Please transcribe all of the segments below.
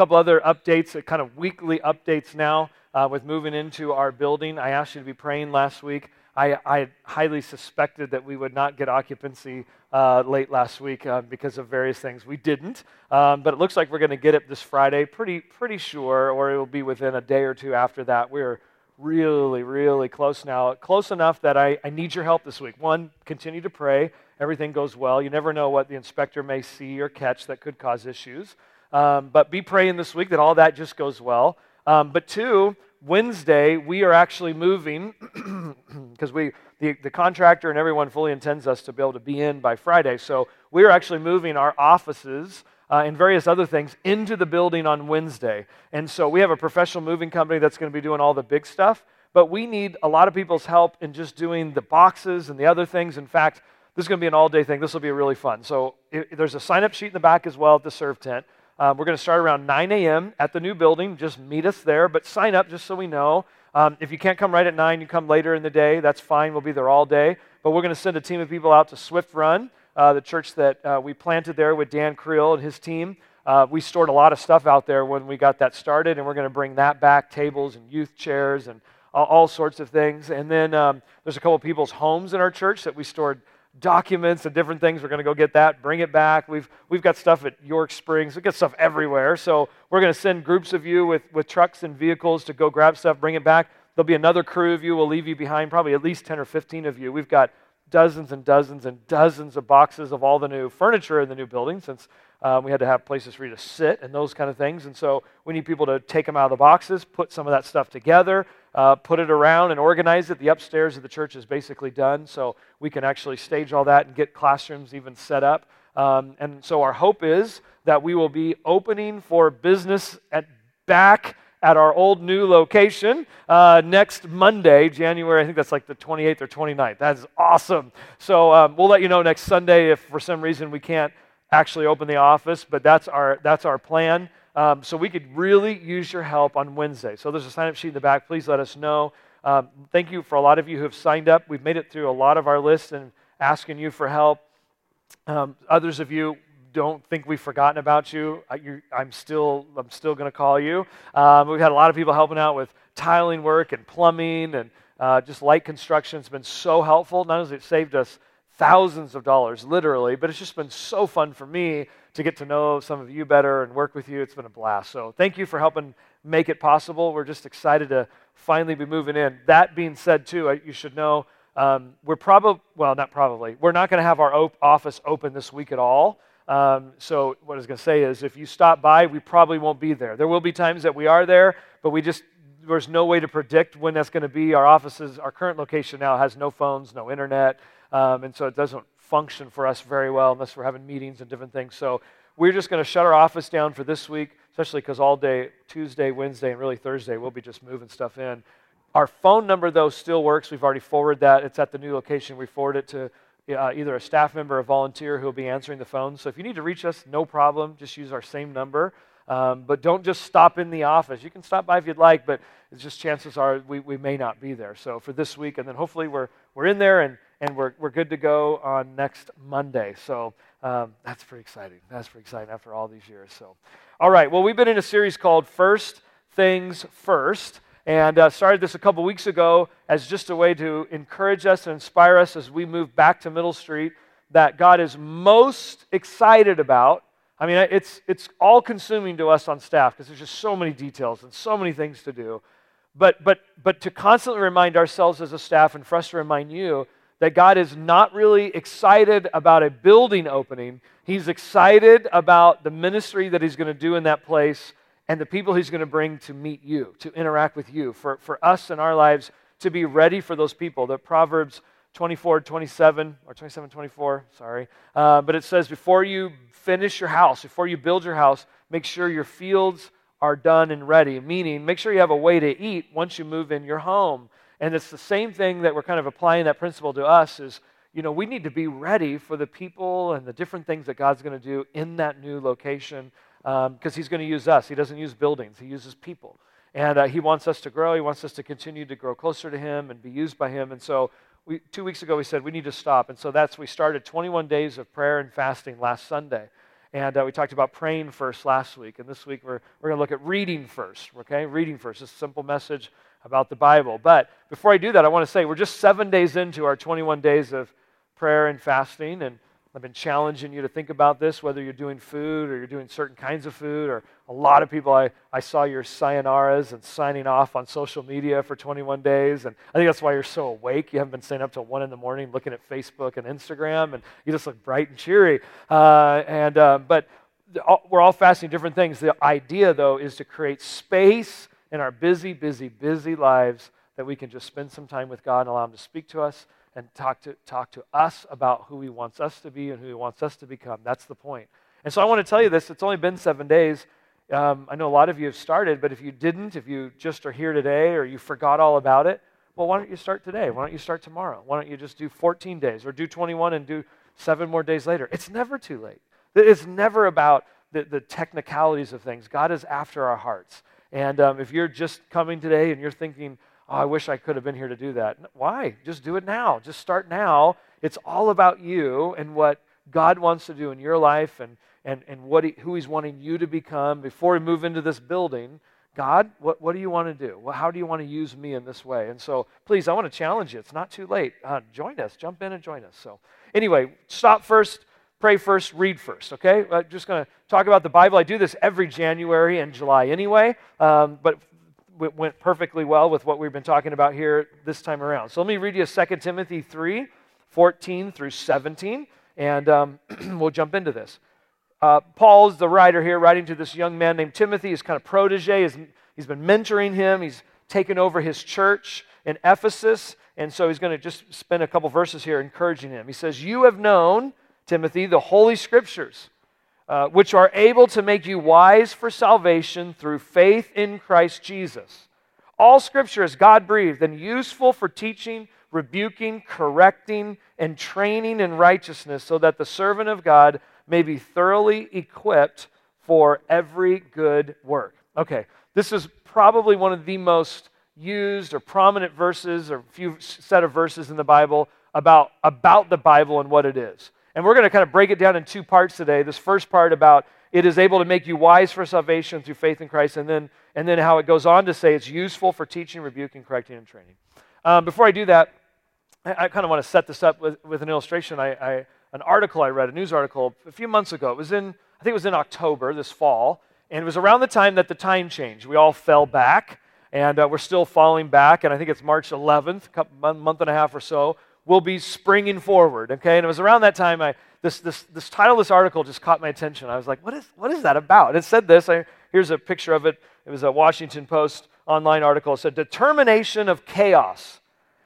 couple other updates, uh, kind of weekly updates now uh, with moving into our building. I asked you to be praying last week. I, I highly suspected that we would not get occupancy uh, late last week uh, because of various things. We didn't, um, but it looks like we're going to get it this Friday. Pretty, pretty sure, or it will be within a day or two after that. We're really, really close now. Close enough that I, I need your help this week. One, continue to pray. Everything goes well. You never know what the inspector may see or catch that could cause issues. Um, but be praying this week that all that just goes well. Um, but two, Wednesday, we are actually moving because we the, the contractor and everyone fully intends us to be able to be in by Friday. So we are actually moving our offices uh, and various other things into the building on Wednesday. And so we have a professional moving company that's going to be doing all the big stuff. But we need a lot of people's help in just doing the boxes and the other things. In fact, this is going to be an all day thing. This will be really fun. So it, there's a sign up sheet in the back as well at the serve tent. Um, we're going to start around 9 a.m. at the new building. Just meet us there, but sign up just so we know. Um, if you can't come right at 9, you come later in the day. That's fine. We'll be there all day. But we're going to send a team of people out to Swift Run, uh, the church that uh, we planted there with Dan Creel and his team. Uh, we stored a lot of stuff out there when we got that started, and we're going to bring that back tables and youth chairs and all, sorts of things. And then um, there's a couple of people's homes in our church that we stored documents and different things. We're going to go get that, bring it back. We've, we've got stuff at York Springs. We've got stuff everywhere. So we're going to send groups of you with, with trucks and vehicles to go grab stuff, bring it back. There'll be another crew of you. We'll leave you behind, probably at least 10 or 15 of you. We've got dozens and dozens and dozens of boxes of all the new furniture in the new building since um, we had to have places for you to sit and those kind of things. And so we need people to take them out of the boxes, put some of that stuff together, uh, put it around, and organize it. The upstairs of the church is basically done, so we can actually stage all that and get classrooms even set up. Um, and so our hope is that we will be opening for business at back at our old new location uh, next Monday, January, I think that's like the 28th or 29th. That is awesome. So um, we'll let you know next Sunday if for some reason we can't actually open the office, but that's our, that's our plan. Um, so we could really use your help on Wednesday. So there's a sign up sheet in the back. Please let us know. Um, thank you for a lot of you who have signed up. We've made it through a lot of our list and asking you for help. Um, others of you don't think we've forgotten about you. I, am still, I'm still going to call you. Um, we've had a lot of people helping out with tiling work and plumbing and uh, just light construction. It's been so helpful. Not only has it saved us thousands of dollars, literally, but it's just been so fun for me to get to know some of you better and work with you. It's been a blast. So thank you for helping make it possible. We're just excited to finally be moving in. That being said, too, you should know um, we're probably, well, not probably, we're not going to have our op- office open this week at all. Um, so what I was going to say is if you stop by, we probably won't be there. There will be times that we are there, but we just, there's no way to predict when that's going to be. Our offices, our current location now has no phones, no internet. Um, and so it doesn't function for us very well unless we're having meetings and different things. So we're just going to shut our office down for this week, especially because all day, Tuesday, Wednesday, and really Thursday, we'll be just moving stuff in. Our phone number, though, still works. We've already forwarded that. It's at the new location. We forward it to uh, either a staff member or a volunteer who will be answering the phone. So if you need to reach us, no problem. Just use our same number. Um, but don't just stop in the office. You can stop by if you'd like, but it's just chances are we, we may not be there. So for this week, and then hopefully we're, we're in there and and we're, we're good to go on next Monday. So um, that's pretty exciting. That's pretty exciting after all these years. So, all right. Well, we've been in a series called First Things First, and uh, started this a couple weeks ago as just a way to encourage us and inspire us as we move back to Middle Street. That God is most excited about. I mean, it's it's all consuming to us on staff because there's just so many details and so many things to do. But but but to constantly remind ourselves as a staff and for us to remind you that God is not really excited about a building opening. He's excited about the ministry that He's going to do in that place and the people He's going to bring to meet you, to interact with you, for, for us in our lives to be ready for those people. The Proverbs 24, 27, or 27, 24, sorry. Uh, but it says, before you finish your house, before you build your house, make sure your fields are done and ready. Meaning, make sure you have a way to eat once you move in your home. And it's the same thing that we're kind of applying that principle to us is, you know, we need to be ready for the people and the different things that God's going to do in that new location because um, He's going to use us. He doesn't use buildings, He uses people. And uh, He wants us to grow. He wants us to continue to grow closer to Him and be used by Him. And so, we, two weeks ago, we said we need to stop. And so that's, we started 21 days of prayer and fasting last Sunday. And uh, we talked about praying first last week. And this week we're, we're going to look at reading first, okay? Reading first. It's a simple message about the Bible. But before I do that, I want to say we're just seven days into our 21 days of prayer and fasting. And I've been challenging you to think about this, whether you're doing food or you're doing certain kinds of food, or a lot of people, I, I saw your sayonaras and signing off on social media for 21 days. And I think that's why you're so awake. You haven't been staying up till 1 in the morning looking at Facebook and Instagram, and you just look bright and cheery. Uh, and, uh, but we're all fasting different things. The idea, though, is to create space in our busy, busy, busy lives that we can just spend some time with God and allow Him to speak to us and talk to, talk to us about who He wants us to be and who He wants us to become. That's the point. And so I want to tell you this. It's only been seven days. Um, I know a lot of you have started, but if you didn't, if you just are here today or you forgot all about it, well, why don't you start today? Why don't you start tomorrow? Why don't you just do 14 days or do 21 and do seven more days later? It's never too late. It's never about the, the technicalities of things. God is after our hearts. And um, if you're just coming today and you're thinking, oh, I wish I could have been here to do that. Why? Just do it now. Just start now. It's all about you and what God wants to do in your life and, and, and what he, who He's wanting you to become before we move into this building. God, what, what do you want to do? Well, how do you want to use me in this way? And so, please, I want to challenge you. It's not too late. Uh, join us. Jump in and join us. So, anyway, stop first, pray first, read first, okay? I'm just going to talk about the Bible. I do this every January and July anyway, um, but it went perfectly well with what we've been talking about here this time around. So let me read you 2 Timothy 3 14 through 17, and um, we'll jump into this. Uh, Paul's the writer here, writing to this young man named Timothy, his kind of protege. He's, he's been mentoring him, he's taken over his church in Ephesus, and so he's going to just spend a couple verses here encouraging him. He says, You have known, Timothy, the Holy Scriptures uh, which are able to make you wise for salvation through faith in Christ Jesus. All scripture is God breathed and useful for teaching, rebuking, correcting, and training in righteousness, so that the servant of God may be thoroughly equipped for every good work. Okay, this is probably one of the most used or prominent verses or few set of verses in the Bible about, about the Bible and what it is. And we're going to kind of break it down in two parts today. This first part about it is able to make you wise for salvation through faith in Christ, and then, and then how it goes on to say it's useful for teaching, rebuking, correcting, and training. Um, before I do that, I, I kind of want to set this up with, with an illustration. I, I, an article I read, a news article, a few months ago. It was in, I think it was in October this fall, and it was around the time that the time changed. We all fell back, and uh, we're still falling back, and I think it's March 11th, a month and a half or so will be springing forward. Okay, and it was around that time I this this this title this article just caught my attention. I was like, what is what is that about? It said this. I, here's a picture of it. It was a Washington Post online article. It said, "Determination of chaos: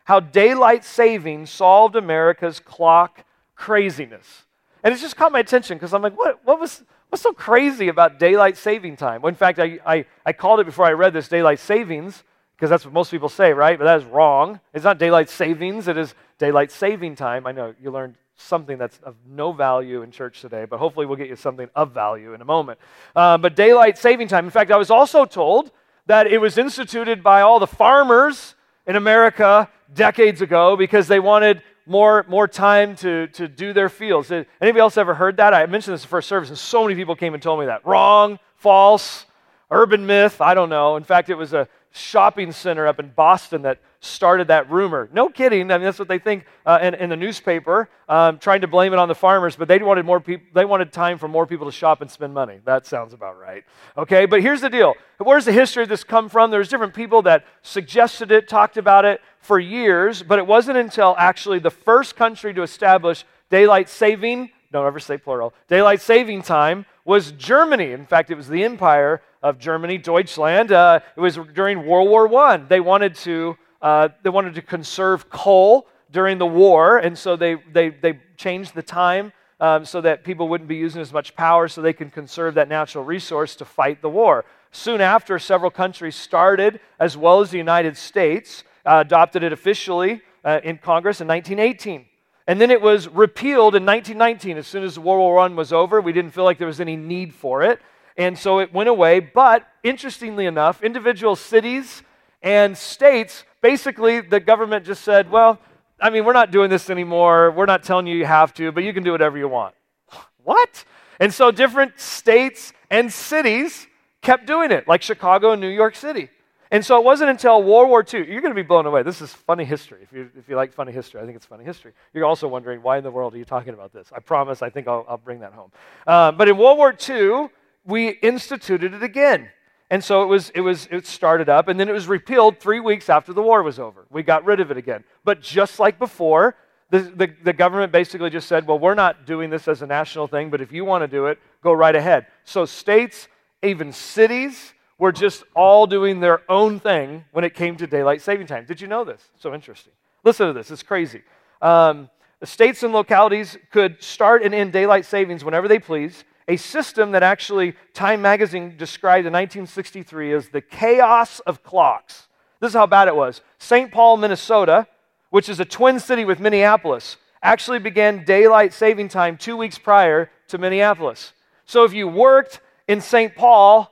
How daylight saving solved America's clock craziness." And it just caught my attention because I'm like, what what was what's so crazy about daylight saving time? Well, in fact, I, I, I called it before I read this daylight savings because that's what most people say, right? But that is wrong. It's not daylight savings, it is daylight saving time. I know you learned something that's of no value in church today, but hopefully we'll get you something of value in a moment. Uh, but daylight saving time. In fact, I was also told that it was instituted by all the farmers in America decades ago because they wanted more, more time to, to do their fields. Anybody else ever heard that? I mentioned this in the first service, and so many people came and told me that. Wrong, false, urban myth, I don't know. In fact, it was a shopping center up in Boston that started that rumor. No kidding. I mean, that's what they think uh, in, in, the newspaper, um, trying to blame it on the farmers, but they wanted more people. They wanted time for more people to shop and spend money. That sounds about right. Okay, but here's the deal. Where's the history of this come from? There's different people that suggested it, talked about it for years, but it wasn't until actually the first country to establish daylight saving. Don't ever say plural. Daylight saving time was Germany. In fact, it was the empire of Germany, Deutschland. Uh, it was during World War I. They wanted to uh, they wanted to conserve coal during the war, and so they they they changed the time. Um, so that people wouldn't be using as much power so they can conserve that natural resource to fight the war. Soon after, several countries started, as well as the United States, uh, adopted it officially uh, in Congress in 1918. And then it was repealed in 1919. As soon as World War I was over, we didn't feel like there was any need for it. And so it went away. But interestingly enough, individual cities and states, basically, the government just said, well, I mean, we're not doing this anymore. We're not telling you you have to, but you can do whatever you want. what? And so different states and cities kept doing it, like Chicago and New York City. And so it wasn't until World War II, you're going to be blown away. This is funny history. If you, if you like funny history, I think it's funny history. You're also wondering, why in the world are you talking about this? I promise, I think I'll, I'll bring that home. Uh, but in World War II, we instituted it again. And so it was, it was, it started up, and then it was repealed three weeks after the war was over. We got rid of it again. But just like before, the, the, the government basically just said, well, we're not doing this as a national thing, but if you want to do it, go right ahead. So states, even cities, were just all doing their own thing when it came to daylight saving time. Did you know this? So interesting. Listen to this, it's crazy. Um, states and localities could start and end daylight savings whenever they please. A system that actually Time magazine described in 1963 as the chaos of clocks. This is how bad it was. St. Paul, Minnesota, which is a twin city with Minneapolis, actually began daylight saving time two weeks prior to Minneapolis. So if you worked in St. Paul,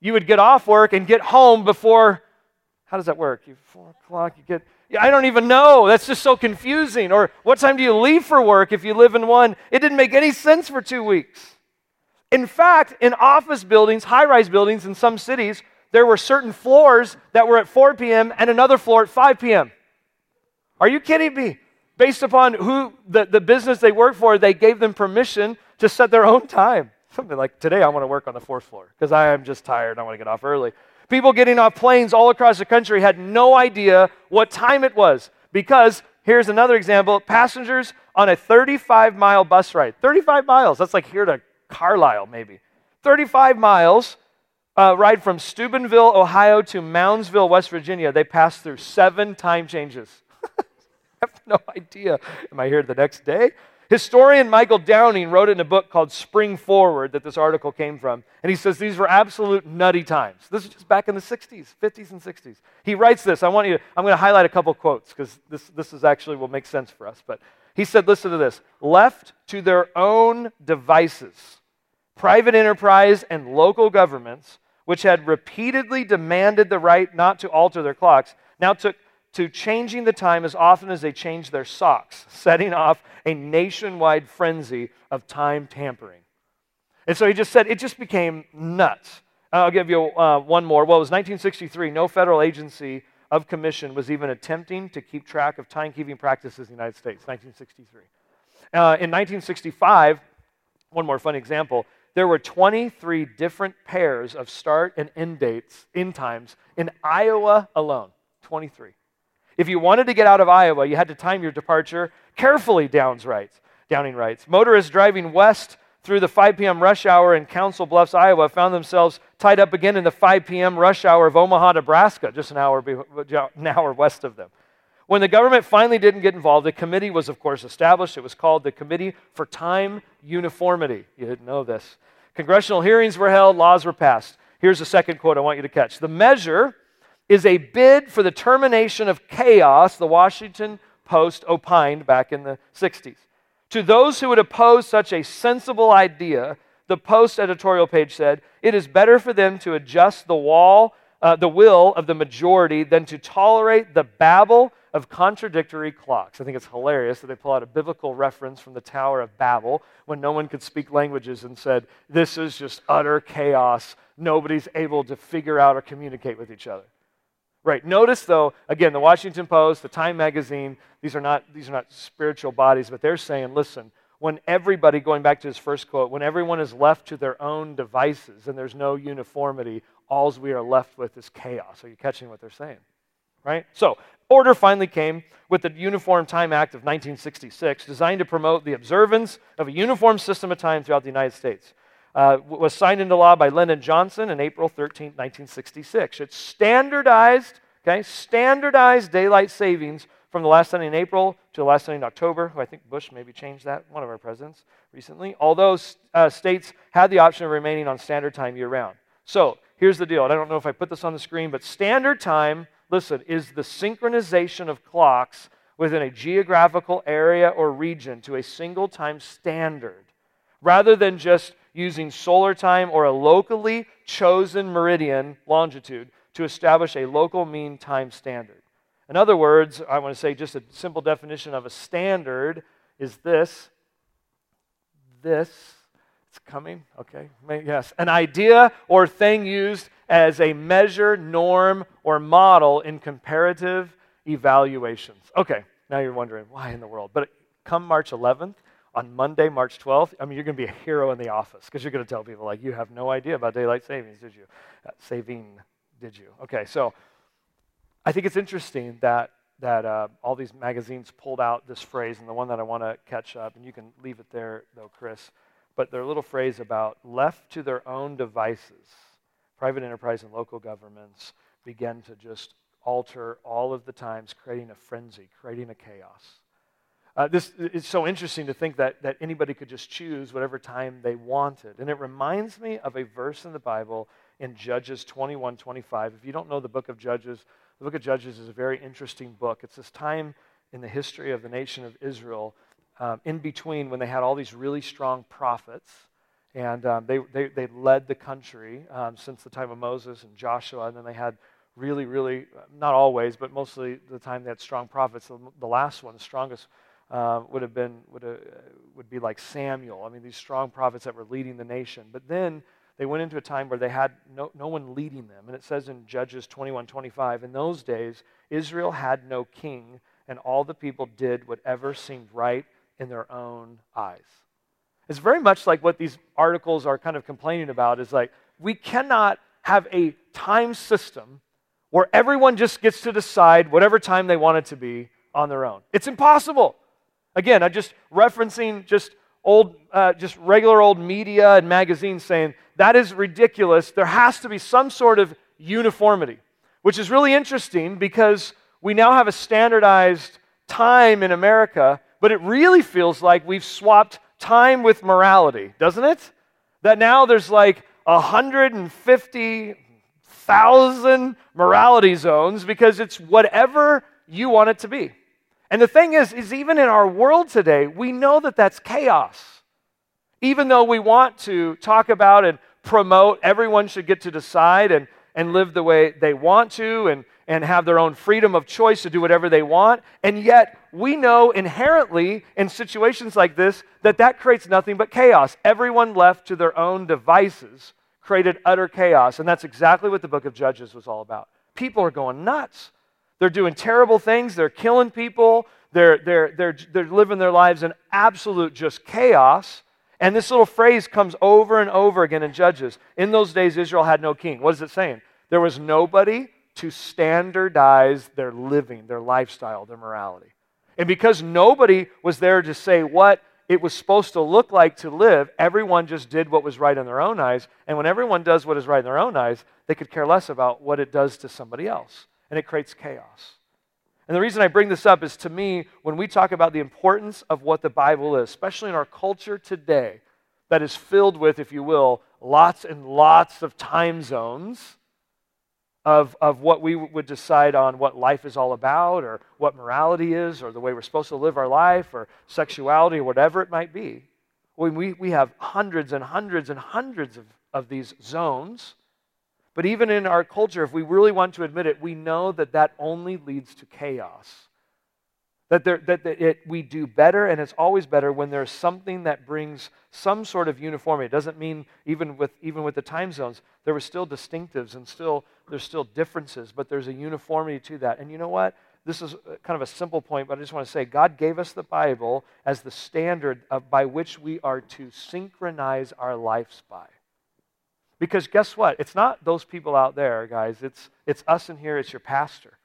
you would get off work and get home before, how does that work? You, four o'clock, you get, I don't even know. That's just so confusing. Or what time do you leave for work if you live in one? It didn't make any sense for two weeks. In fact, in office buildings, high rise buildings in some cities, there were certain floors that were at 4 p.m. and another floor at 5 p.m. Are you kidding me? Based upon who the, the business they work for, they gave them permission to set their own time. Something like today, I want to work on the fourth floor because I am just tired. I want to get off early. People getting off planes all across the country had no idea what time it was because here's another example passengers on a 35 mile bus ride. 35 miles, that's like here to Carlisle, maybe. 35 miles, uh, ride from Steubenville, Ohio to Moundsville, West Virginia. They passed through seven time changes. I have no idea. Am I here the next day? Historian Michael Downing wrote in a book called Spring Forward that this article came from, and he says these were absolute nutty times. This is just back in the 60s, 50s, and 60s. He writes this. I want you to, I'm going to highlight a couple quotes because this, this is actually will make sense for us. But he said, listen to this left to their own devices, private enterprise and local governments, which had repeatedly demanded the right not to alter their clocks, now took to changing the time as often as they changed their socks, setting off a nationwide frenzy of time tampering. And so he just said it just became nuts. I'll give you uh, one more. Well, it was 1963. No federal agency of commission was even attempting to keep track of timekeeping practices in the United States. 1963. Uh, in 1965, one more fun example. There were 23 different pairs of start and end dates, end times in Iowa alone. 23. If you wanted to get out of Iowa, you had to time your departure carefully, Downs writes. Downing writes. Motorists driving west through the 5 p.m. rush hour in Council Bluffs, Iowa, found themselves tied up again in the 5 p.m. rush hour of Omaha, Nebraska, just an hour, an hour west of them. When the government finally didn't get involved, a committee was, of course, established. It was called the Committee for Time Uniformity. You didn't know this. Congressional hearings were held, laws were passed. Here's the second quote I want you to catch. The measure is a bid for the termination of chaos, the Washington Post opined back in the 60s. To those who would oppose such a sensible idea, the Post editorial page said, it is better for them to adjust the wall, uh, the will of the majority than to tolerate the babble of contradictory clocks. I think it's hilarious that they pull out a biblical reference from the Tower of Babel when no one could speak languages and said, This is just utter chaos. Nobody's able to figure out or communicate with each other. Right. Notice though, again, the Washington Post, the Time magazine, these are not these are not spiritual bodies, but they're saying, listen, when everybody, going back to his first quote, when everyone is left to their own devices and there's no uniformity, alls we are left with is chaos. Are you catching what they're saying? Right? So, order finally came with the Uniform Time Act of 1966, designed to promote the observance of a uniform system of time throughout the United States. Uh, was signed into law by Lyndon Johnson in April 13, 1966. It standardized, okay, standardized daylight savings from the last Sunday in April to the last Sunday in October. I think Bush maybe changed that, one of our presidents recently. Although uh, states had the option of remaining on standard time year round. So here's the deal. I don't know if I put this on the screen, but standard time, listen, is the synchronization of clocks within a geographical area or region to a single time standard rather than just using solar time or a locally chosen meridian longitude to establish a local mean time standard. In other words, I want to say just a simple definition of a standard is this. This. Coming, okay? Yes. An idea or thing used as a measure, norm, or model in comparative evaluations. Okay, now you're wondering why in the world. But come March 11th, on Monday, March 12th, I mean, you're going to be a hero in the office because you're going to tell people, like, you have no idea about daylight savings, did you? Uh, saving, did you? Okay, so I think it's interesting that, that uh, all these magazines pulled out this phrase, and the one that I want to catch up, and you can leave it there, though, Chris, but their little phrase about left to their own devices, private enterprise and local governments began to just alter all of the times, creating a frenzy, creating a chaos. Uh, this is so interesting to think that, that anybody could just choose whatever time they wanted. And it reminds me of a verse in the Bible in Judges 21 25. If you don't know the book of Judges, the book of Judges is a very interesting book. It's this time in the history of the nation of Israel, um, in between when they had all these really strong prophets. And um, they, they, they led the country um, since the time of Moses and Joshua. And then they had really, really, not always, but mostly the time they had strong prophets. The, the last one, the strongest uh, would have been would, have, would be like Samuel. I mean, these strong prophets that were leading the nation. But then they went into a time where they had no, no one leading them. And it says in Judges 21 25, in those days, Israel had no king, and all the people did whatever seemed right in their own eyes. It's very much like what these articles are kind of complaining about is like, we cannot have a time system where everyone just gets to decide whatever time they want it to be on their own. It's impossible. Again, I'm just referencing just old, uh, just regular old media and magazines saying that is ridiculous. There has to be some sort of uniformity, which is really interesting because we now have a standardized time in America, but it really feels like we've swapped time with morality, doesn't it? That now there's like 150,000 morality zones because it's whatever you want it to be. And the thing is, is even in our world today, we know that that's chaos. Even though we want to talk about and promote everyone should get to decide and, and live the way they want to and, and have their own freedom of choice to do whatever they want. And yet, we know inherently in situations like this that that creates nothing but chaos. Everyone left to their own devices created utter chaos. And that's exactly what the book of Judges was all about. People are going nuts. They're doing terrible things. They're killing people. They're, they're, they're, they're living their lives in absolute just chaos. And this little phrase comes over and over again in Judges. In those days, Israel had no king. What is it saying? There was nobody to standardize their living, their lifestyle, their morality. And because nobody was there to say what it was supposed to look like to live, everyone just did what was right in their own eyes. And when everyone does what is right in their own eyes, they could care less about what it does to somebody else and it creates chaos. And the reason I bring this up is to me, when we talk about the importance of what the Bible is, especially in our culture today, that is filled with, if you will, lots and lots of time zones of, of what we would decide on what life is all about, or what morality is, or the way we're supposed to live our life, or sexuality, or whatever it might be. We, we have hundreds and hundreds and hundreds of, of these zones but even in our culture, if we really want to admit it, we know that that only leads to chaos. That, there, that, that it, we do better, and it's always better when there's something that brings some sort of uniformity. It doesn't mean even with, even with the time zones, there were still distinctives and still there's still differences, but there's a uniformity to that. And you know what? This is uh, kind of a simple point, but I just want to say God gave us the Bible as the standard of, by which we are to synchronize our lives by. Because guess what? It's not those people out there, guys. It's, it's us in here, it's your pastor.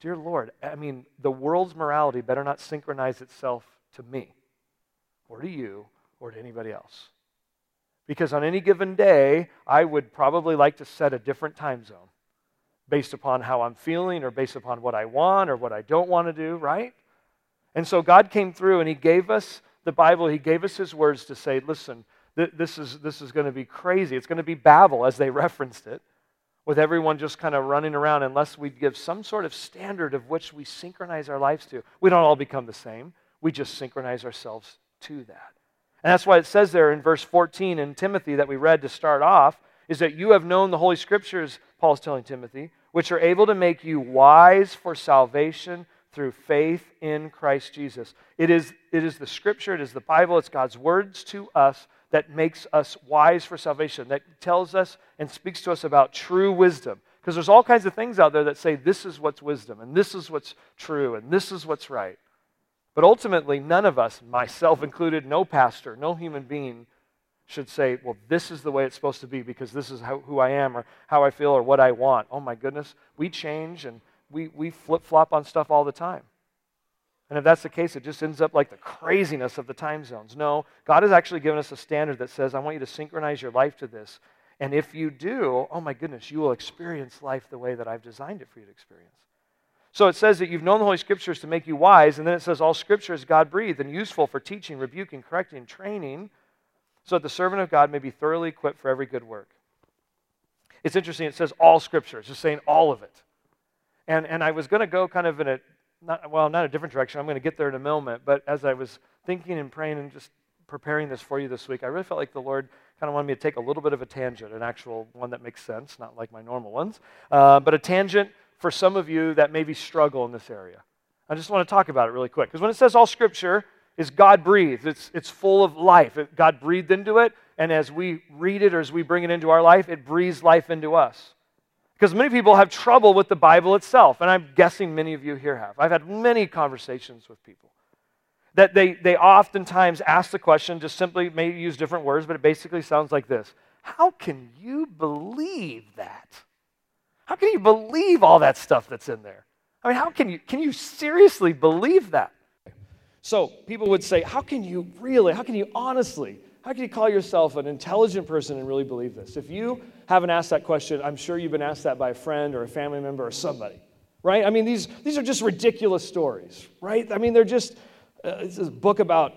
Dear Lord, I mean, the world's morality better not synchronize itself to me or to you or to anybody else. Because on any given day, I would probably like to set a different time zone based upon how I'm feeling or based upon what I want or what I don't want to do, right? And so God came through and He gave us the Bible, He gave us His words to say, listen, this is, this is going to be crazy. It's going to be Babel, as they referenced it, with everyone just kind of running around unless we give some sort of standard of which we synchronize our lives to. We don't all become the same. We just synchronize ourselves to that. And that's why it says there in verse 14 in Timothy that we read to start off is that you have known the Holy Scriptures, Paul's telling Timothy, which are able to make you wise for salvation through faith in Christ Jesus. It is, it is the Scripture, it is the Bible, it's God's words to us that makes us wise for salvation, that tells us and speaks to us about true wisdom. Because there's all kinds of things out there that say this is what's wisdom, and this is what's true, and this is what's right. But ultimately, none of us, myself included, no pastor, no human being, should say, well, this is the way it's supposed to be because this is how, who I am or how I feel or what I want. Oh my goodness, we change and we, we flip flop on stuff all the time. And if that's the case, it just ends up like the craziness of the time zones. No, God has actually given us a standard that says, I want you to synchronize your life to this. And if you do, oh my goodness, you will experience life the way that I've designed it for you to experience. So it says that you've known the Holy Scriptures to make you wise, and then it says all Scripture is God breathed and useful for teaching, rebuking, correcting, training, so that the servant of God may be thoroughly equipped for every good work. It's interesting, it says all Scripture, it's just saying all of it. And, and I was going to go kind of in a not, well, not a different direction. I'm going to get there in a moment. But as I was thinking and praying and just preparing this for you this week, I really felt like the Lord kind of wanted me to take a little bit of a tangent, an actual one that makes sense, not like my normal ones, uh, but a tangent for some of you that maybe struggle in this area. I just want to talk about it really quick. Because when it says all scripture is God breathed, it's, it's full of life. God breathed into it, and as we read it or as we bring it into our life, it breathes life into us. Because many people have trouble with the Bible itself, and I'm guessing many of you here have. I've had many conversations with people that they, they oftentimes ask the question, just simply maybe use different words, but it basically sounds like this How can you believe that? How can you believe all that stuff that's in there? I mean, how can you, can you seriously believe that? So people would say, How can you really, how can you honestly how can you call yourself an intelligent person and really believe this? If you haven't asked that question, I'm sure you've been asked that by a friend or a family member or somebody, right? I mean, these, these are just ridiculous stories, right? I mean, they're just, uh, it's a book about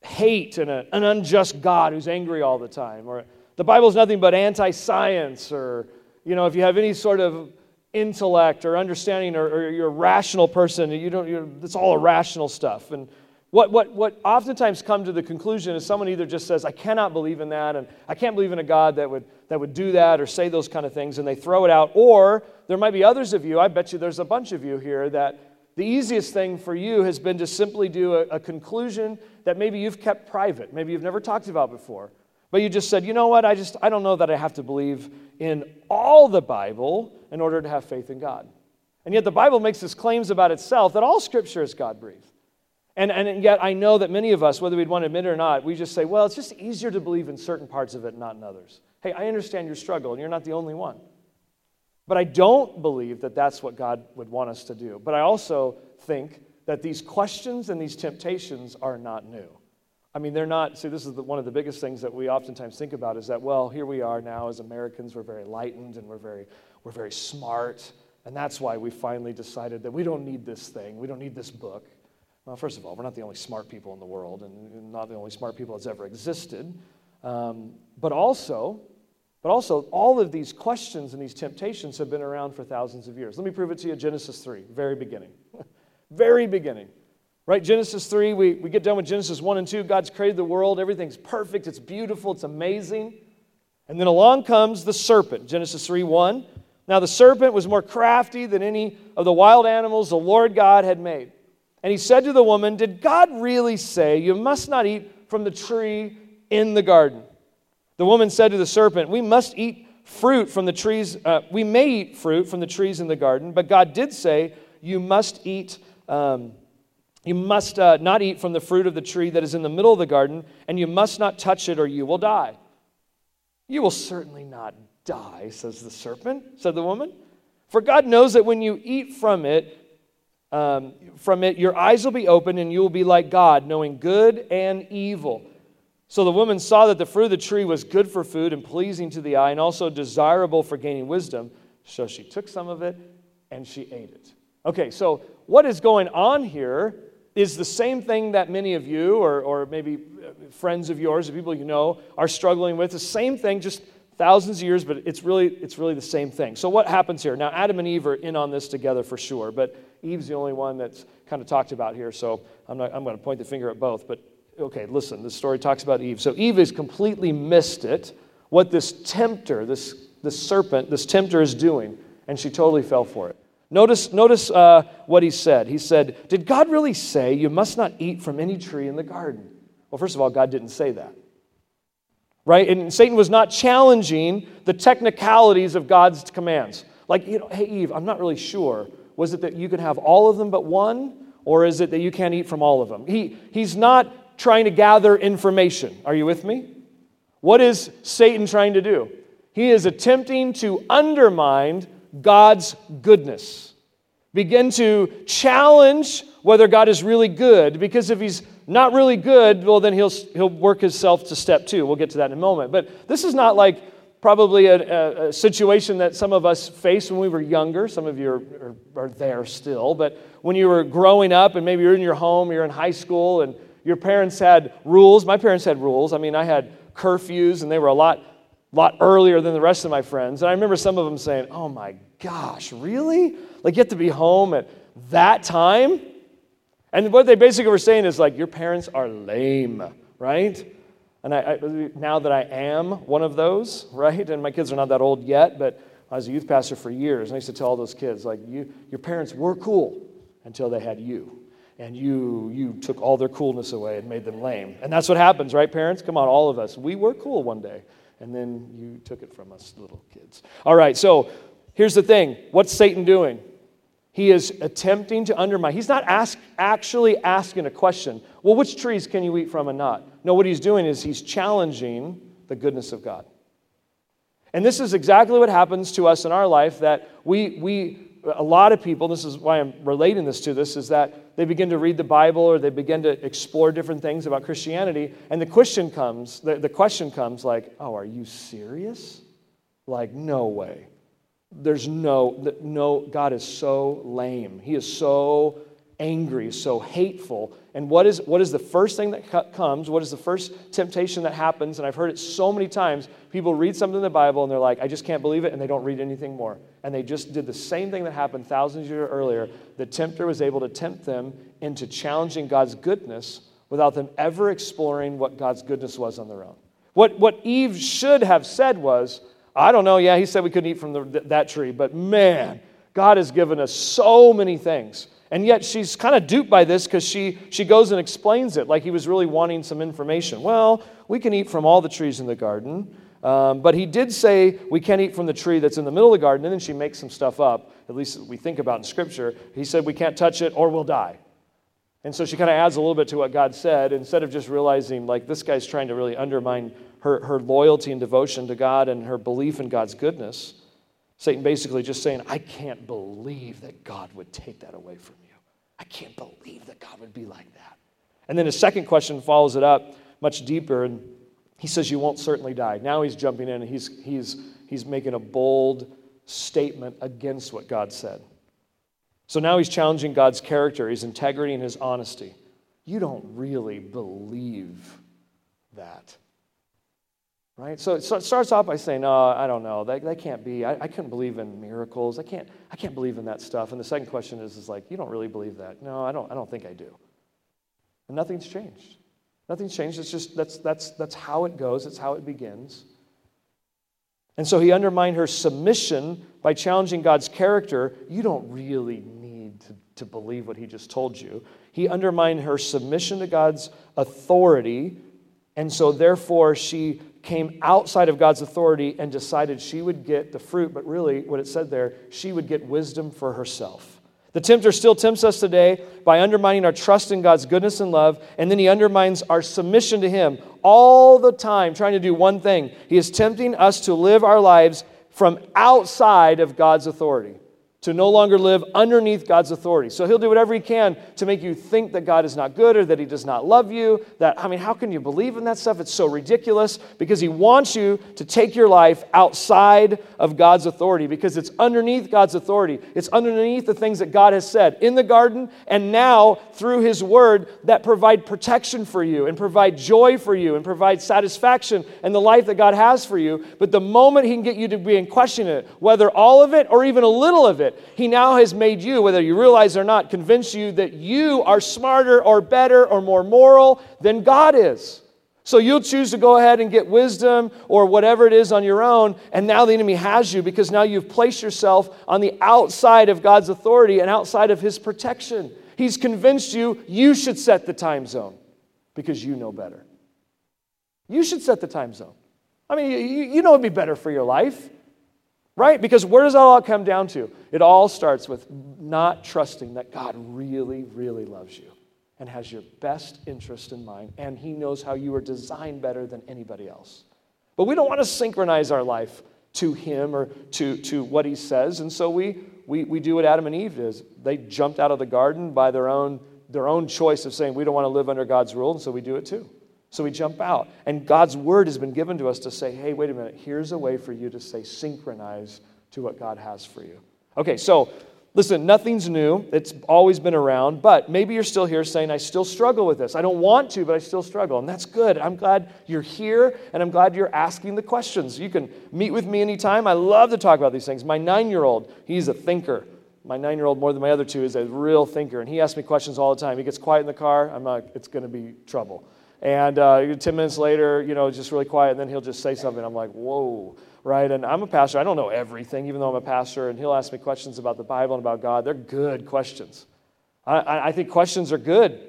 hate and a, an unjust God who's angry all the time. Or the Bible's nothing but anti science, or, you know, if you have any sort of intellect or understanding or, or you're a rational person, you don't, it's all irrational stuff. And what, what, what oftentimes come to the conclusion is someone either just says, I cannot believe in that, and I can't believe in a God that would, that would do that or say those kind of things, and they throw it out. Or there might be others of you, I bet you there's a bunch of you here, that the easiest thing for you has been to simply do a, a conclusion that maybe you've kept private, maybe you've never talked about before. But you just said, you know what, I just I don't know that I have to believe in all the Bible in order to have faith in God. And yet the Bible makes this claims about itself that all scripture is God breathed. And, and yet, I know that many of us, whether we'd want to admit it or not, we just say, well, it's just easier to believe in certain parts of it, not in others. Hey, I understand your struggle, and you're not the only one. But I don't believe that that's what God would want us to do. But I also think that these questions and these temptations are not new. I mean, they're not, see, this is the, one of the biggest things that we oftentimes think about is that, well, here we are now as Americans, we're very enlightened and we're very, we're very smart. And that's why we finally decided that we don't need this thing, we don't need this book. Well, first of all, we're not the only smart people in the world and not the only smart people that's ever existed. Um, but also, but also, all of these questions and these temptations have been around for thousands of years. Let me prove it to you Genesis 3, very beginning. very beginning. Right? Genesis 3, we, we get done with Genesis 1 and 2. God's created the world. Everything's perfect. It's beautiful. It's amazing. And then along comes the serpent. Genesis 3 1. Now the serpent was more crafty than any of the wild animals the Lord God had made. And he said to the woman, Did God really say, You must not eat from the tree in the garden? The woman said to the serpent, We must eat fruit from the trees. Uh, we may eat fruit from the trees in the garden, but God did say, You must eat. Um, you must uh, not eat from the fruit of the tree that is in the middle of the garden, and you must not touch it, or you will die. You will certainly not die, says the serpent, said the woman. For God knows that when you eat from it, um, from it, your eyes will be open and you will be like God, knowing good and evil. So the woman saw that the fruit of the tree was good for food and pleasing to the eye and also desirable for gaining wisdom. So she took some of it and she ate it. Okay, so what is going on here is the same thing that many of you, or, or maybe uh, friends of yours, or people you know, are struggling with. The same thing, just thousands of years, but it's really, it's really the same thing. So what happens here? Now, Adam and Eve are in on this together for sure, but Eve's the only one that's kind of talked about here, so I'm, not, I'm going to point the finger at both. But okay, listen, the story talks about Eve. So Eve has completely missed it, what this tempter, this, this serpent, this tempter is doing, and she totally fell for it. Notice, notice uh, what he said. He said, Did God really say you must not eat from any tree in the garden? Well, first of all, God didn't say that. right? And Satan was not challenging the technicalities of God's commands. Like, you know, hey, Eve, I'm not really sure. Was it that you could have all of them but one? Or is it that you can't eat from all of them? He, he's not trying to gather information. Are you with me? What is Satan trying to do? He is attempting to undermine God's goodness. Begin to challenge whether God is really good, because if he's not really good, well, then he'll, he'll work himself to step two. We'll get to that in a moment. But this is not like probably a, a, a, situation that some of us faced when we were younger. Some of you are, are, are, there still. But when you were growing up and maybe you're in your home, you're in high school, and your parents had rules. My parents had rules. I mean, I had curfews, and they were a lot, lot earlier than the rest of my friends. And I remember some of them saying, Oh my gosh, really? Like, you have to be home at that time? And what they basically were saying is, like, your parents are lame, right? And I, I, now that I am one of those, right? And my kids are not that old yet, but I was a youth pastor for years. And I used to tell all those kids, like, you, your parents were cool until they had you. And you, you took all their coolness away and made them lame. And that's what happens, right, parents? Come on, all of us. We were cool one day. And then you took it from us little kids. All right, so here's the thing what's Satan doing? He is attempting to undermine. He's not ask, actually asking a question. Well, which trees can you eat from and not? No, what he's doing is he's challenging the goodness of God. And this is exactly what happens to us in our life that we, we a lot of people, this is why I'm relating this to this, is that they begin to read the Bible or they begin to explore different things about Christianity, and the question comes, the, the question comes like, oh, are you serious? Like, no way. There's no, no, God is so lame. He is so angry, so hateful. And what is, what is the first thing that comes? What is the first temptation that happens? And I've heard it so many times. People read something in the Bible and they're like, I just can't believe it, and they don't read anything more. And they just did the same thing that happened thousands of years earlier. The tempter was able to tempt them into challenging God's goodness without them ever exploring what God's goodness was on their own. What, what Eve should have said was, I don't know, yeah, he said we couldn't eat from the, that tree, but man, God has given us so many things. And yet she's kind of duped by this because she, she goes and explains it like he was really wanting some information. Well, we can eat from all the trees in the garden, um, but he did say we can't eat from the tree that's in the middle of the garden, and then she makes some stuff up, at least we think about in Scripture. He said we can't touch it or we'll die. And so she kind of adds a little bit to what God said instead of just realizing like this guy's trying to really undermine her, her loyalty and devotion to God and her belief in God's goodness. Satan basically just saying, I can't believe that God would take that away from. I can't believe that God would be like that. And then his second question follows it up much deeper, and he says, You won't certainly die. Now he's jumping in and he's, he's, he's making a bold statement against what God said. So now he's challenging God's character, his integrity, and his honesty. You don't really believe that. Right? So it starts off by saying, no, I don't know. That, that can't be. I, I couldn't believe in miracles. I can't, I can't believe in that stuff. And the second question is, is like, you don't really believe that. No, I don't, I don't think I do. And nothing's changed. Nothing's changed. It's just, that's, that's, that's how it goes. It's how it begins. And so he undermined her submission by challenging God's character. You don't really need to, to believe what he just told you. He undermined her submission to God's authority. And so, therefore, she came outside of God's authority and decided she would get the fruit, but really, what it said there, she would get wisdom for herself. The tempter still tempts us today by undermining our trust in God's goodness and love, and then he undermines our submission to Him all the time, trying to do one thing. He is tempting us to live our lives from outside of God's authority to no longer live underneath God's authority. So he'll do whatever he can to make you think that God is not good or that he does not love you. That, I mean, how can you believe in that stuff? It's so ridiculous because he wants you to take your life outside of God's authority because it's underneath God's authority. It's underneath the things that God has said in the garden and now through his word that provide protection for you and provide joy for you and provide satisfaction and the life that God has for you. But the moment he can get you to be in question it, whether all of it or even a little of it, it. He now has made you, whether you realize or not, convince you that you are smarter or better or more moral than God is. So you'll choose to go ahead and get wisdom or whatever it is on your own, and now the enemy has you because now you've placed yourself on the outside of God's authority and outside of his protection. He's convinced you you should set the time zone because you know better. You should set the time zone. I mean, you, you know it'd be better for your life, right? Because where does it all come down to? It all starts with not trusting that God really, really loves you and has your best interest in mind, and He knows how you are designed better than anybody else. But we don't want to synchronize our life to Him or to, to what He says, and so we, we, we do what Adam and Eve did. They jumped out of the garden by their own, their own choice of saying, We don't want to live under God's rule, and so we do it too. So we jump out. And God's word has been given to us to say, hey, wait a minute, here's a way for you to say synchronize to what God has for you. Okay, so listen, nothing's new. It's always been around, but maybe you're still here saying, I still struggle with this. I don't want to, but I still struggle. And that's good. I'm glad you're here, and I'm glad you're asking the questions. You can meet with me anytime. I love to talk about these things. My nine year old, he's a thinker. My nine year old, more than my other two, is a real thinker, and he asks me questions all the time. He gets quiet in the car, I'm like, it's going to be trouble. And uh, 10 minutes later, you know, just really quiet, and then he'll just say something. I'm like, whoa, right? And I'm a pastor. I don't know everything, even though I'm a pastor, and he'll ask me questions about the Bible and about God. They're good questions. I, I think questions are good.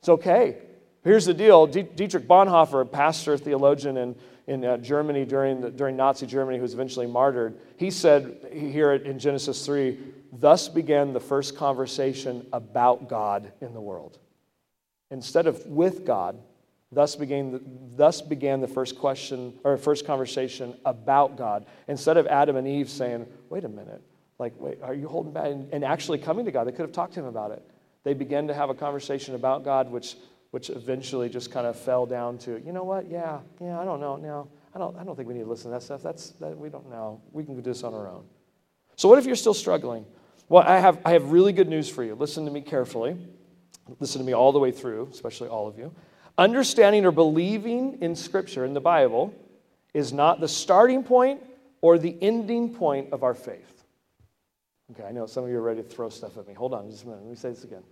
It's okay. Here's the deal Dietrich Bonhoeffer, a pastor, theologian in, in uh, Germany during, the, during Nazi Germany, who was eventually martyred, he said here in Genesis 3 thus began the first conversation about God in the world. Instead of with God, Thus began, the, thus began the first question or first conversation about God. Instead of Adam and Eve saying, wait a minute, like, wait, are you holding back? And, and actually coming to God, they could have talked to him about it. They began to have a conversation about God, which, which eventually just kind of fell down to, you know what? Yeah, yeah, I don't know. Now, I don't, I don't think we need to listen to that stuff. That's, that, we don't know. We can do this on our own. So, what if you're still struggling? Well, I have, I have really good news for you. Listen to me carefully. Listen to me all the way through, especially all of you. Understanding or believing in Scripture, in the Bible, is not the starting point or the ending point of our faith. Okay, I know some of you are ready to throw stuff at me. Hold on just a minute. Let me say this again.